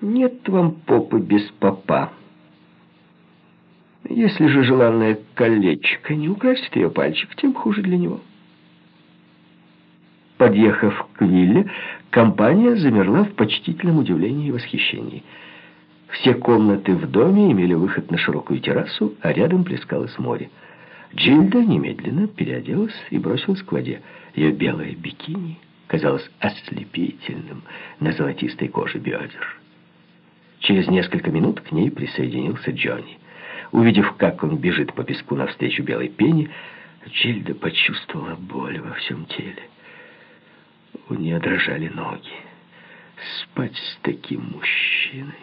Нет вам попы без попа. Если же желанное колечко не украсит ее пальчик, тем хуже для него. Подъехав к вилле, компания замерла в почтительном удивлении и восхищении. Все комнаты в доме имели выход на широкую террасу, а рядом плескалось море. Джильда немедленно переоделась и бросилась к воде. Ее белое бикини казалось ослепительным на золотистой коже бедер. Через несколько минут к ней присоединился Джонни. Увидев, как он бежит по песку навстречу белой пене, Джильда почувствовала боль во всем теле. У нее дрожали ноги. Спать с таким мужчиной...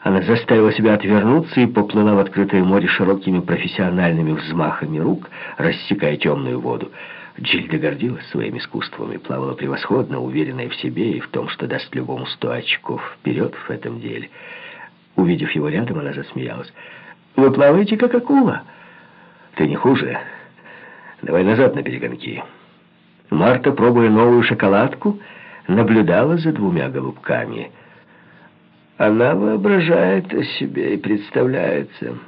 Она заставила себя отвернуться и поплыла в открытое море широкими профессиональными взмахами рук, рассекая темную воду. Джильда гордилась своим искусством и плавала превосходно, уверенная в себе и в том, что даст любому сто очков вперед в этом деле. Увидев его рядом, она засмеялась. «Вы плаваете, как акула?» «Ты не хуже. Давай назад на перегонки». Марта, пробуя новую шоколадку, наблюдала за двумя голубками — она воображает о себе и представляется,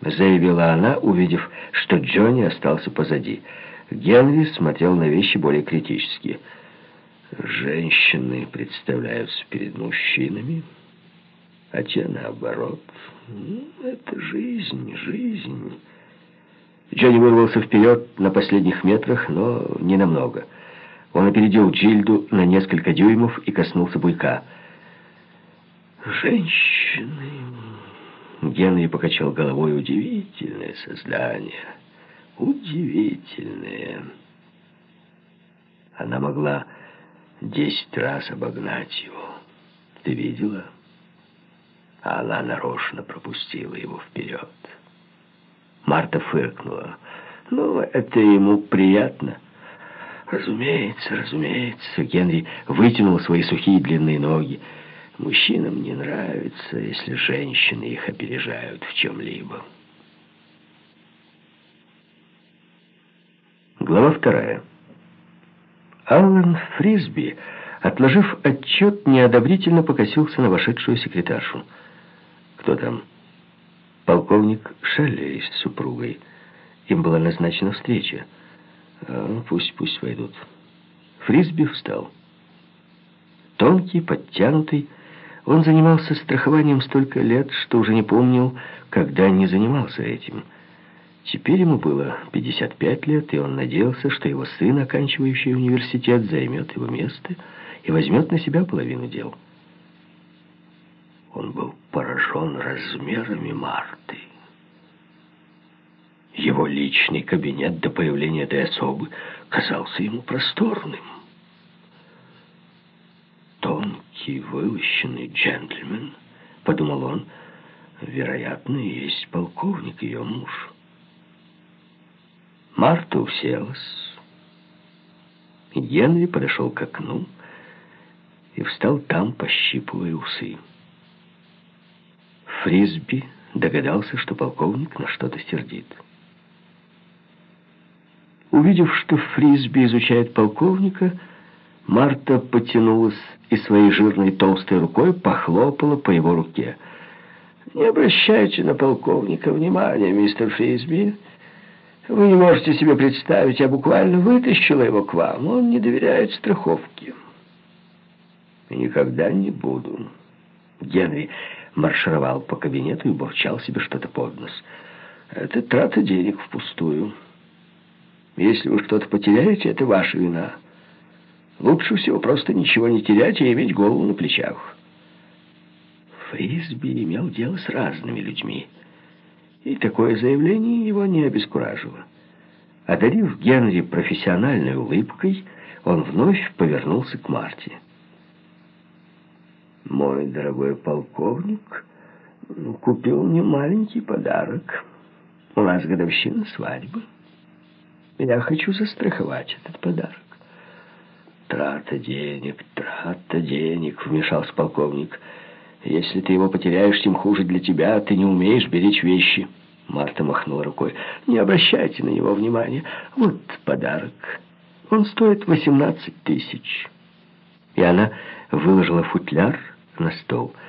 заявила она, увидев, что Джонни остался позади. Генри смотрел на вещи более критически. Женщины представляются перед мужчинами, а те наоборот. Ну, это жизнь, жизнь. Джонни вырвался вперед на последних метрах, но не намного. Он опередил Джильду на несколько дюймов и коснулся буйка — Женщины... Генри покачал головой. Удивительное создание. Удивительное. Она могла десять раз обогнать его. Ты видела? А она нарочно пропустила его вперед. Марта фыркнула. Ну, это ему приятно. Разумеется, разумеется. Генри вытянул свои сухие длинные ноги. Мужчинам не нравится, если женщины их опережают в чем-либо. Глава вторая. Аллен Фрисби, отложив отчет, неодобрительно покосился на вошедшую секретаршу. «Кто там?» «Полковник Шелли с супругой. Им была назначена встреча. А, пусть, пусть войдут». Фрисби встал. Тонкий, подтянутый, он занимался страхованием столько лет, что уже не помнил, когда не занимался этим. Теперь ему было 55 лет, и он надеялся, что его сын, оканчивающий университет, займет его место и возьмет на себя половину дел. Он был поражен размерами Марты. Его личный кабинет до появления этой особы казался ему просторным тонкий, вылощенный джентльмен, подумал он, вероятно, есть полковник, ее муж. Марта уселась. Генри подошел к окну и встал там, пощипывая усы. Фрисби догадался, что полковник на что-то сердит. Увидев, что Фрисби изучает полковника, Марта потянулась и своей жирной толстой рукой похлопала по его руке. «Не обращайте на полковника внимания, мистер Фрисби. Вы не можете себе представить, я буквально вытащила его к вам. Он не доверяет страховке». «Никогда не буду». Генри маршировал по кабинету и бурчал себе что-то под нос. «Это трата денег впустую. Если вы что-то потеряете, это ваша вина». Лучше всего просто ничего не терять и иметь голову на плечах. Фрисби имел дело с разными людьми, и такое заявление его не обескуражило. Одарив Генри профессиональной улыбкой, он вновь повернулся к Марте. «Мой дорогой полковник купил мне маленький подарок. У нас годовщина свадьбы. Я хочу застраховать этот подарок. «Трата денег, трата денег», — вмешался полковник. «Если ты его потеряешь, тем хуже для тебя. Ты не умеешь беречь вещи». Марта махнула рукой. «Не обращайте на него внимания. Вот подарок. Он стоит восемнадцать тысяч». И она выложила футляр на стол —